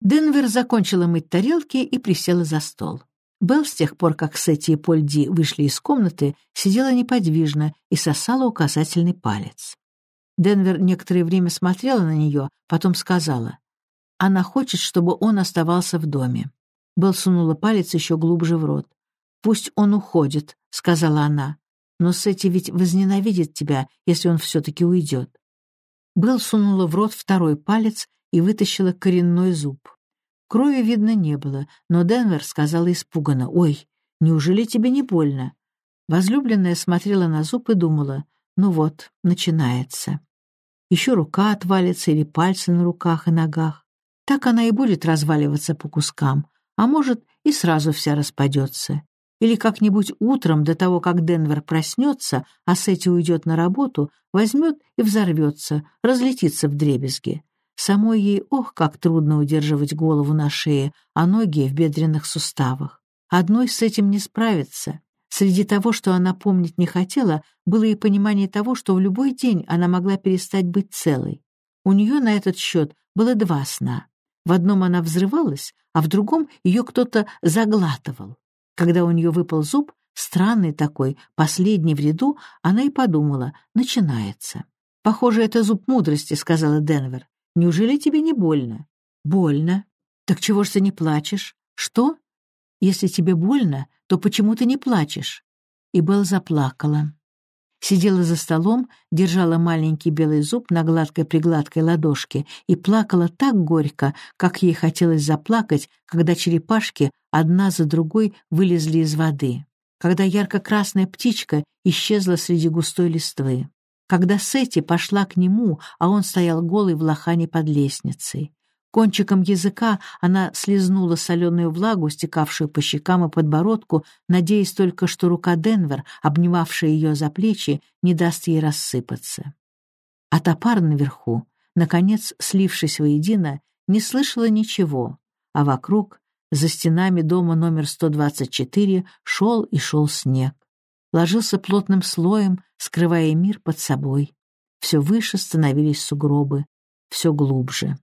Денвер закончила мыть тарелки и присела за стол. Белл с тех пор, как Сетти и Поль Ди вышли из комнаты, сидела неподвижно и сосала указательный палец. Денвер некоторое время смотрела на нее, потом сказала. Она хочет, чтобы он оставался в доме. Белл сунула палец еще глубже в рот. «Пусть он уходит», — сказала она. «Но Сетти ведь возненавидит тебя, если он все-таки уйдет». Белл сунула в рот второй палец и вытащила коренной зуб. Крови видно не было, но Денвер сказала испуганно, «Ой, неужели тебе не больно?» Возлюбленная смотрела на зуб и думала, «Ну вот, начинается». Еще рука отвалится или пальцы на руках и ногах. Так она и будет разваливаться по кускам, а может, и сразу вся распадется. Или как-нибудь утром, до того, как Денвер проснется, а Сетти уйдет на работу, возьмет и взорвется, разлетится в дребезги. Самой ей, ох, как трудно удерживать голову на шее, а ноги в бедренных суставах. Одной с этим не справиться. Среди того, что она помнить не хотела, было и понимание того, что в любой день она могла перестать быть целой. У нее на этот счет было два сна. В одном она взрывалась, а в другом ее кто-то заглатывал. Когда у нее выпал зуб, странный такой, последний в ряду, она и подумала, начинается. «Похоже, это зуб мудрости», — сказала Денвер. Неужели тебе не больно? Больно. Так чего ж ты не плачешь? Что? Если тебе больно, то почему ты не плачешь? И Белл заплакала. Сидела за столом, держала маленький белый зуб на гладкой-пригладкой ладошке и плакала так горько, как ей хотелось заплакать, когда черепашки одна за другой вылезли из воды, когда ярко-красная птичка исчезла среди густой листвы когда Сетти пошла к нему, а он стоял голый в лохане под лестницей. Кончиком языка она слезнула соленую влагу, стекавшую по щекам и подбородку, надеясь только, что рука Денвер, обнимавшая ее за плечи, не даст ей рассыпаться. А топар наверху, наконец, слившись воедино, не слышала ничего, а вокруг, за стенами дома номер 124, шел и шел снег ложился плотным слоем, скрывая мир под собой. Все выше становились сугробы, все глубже.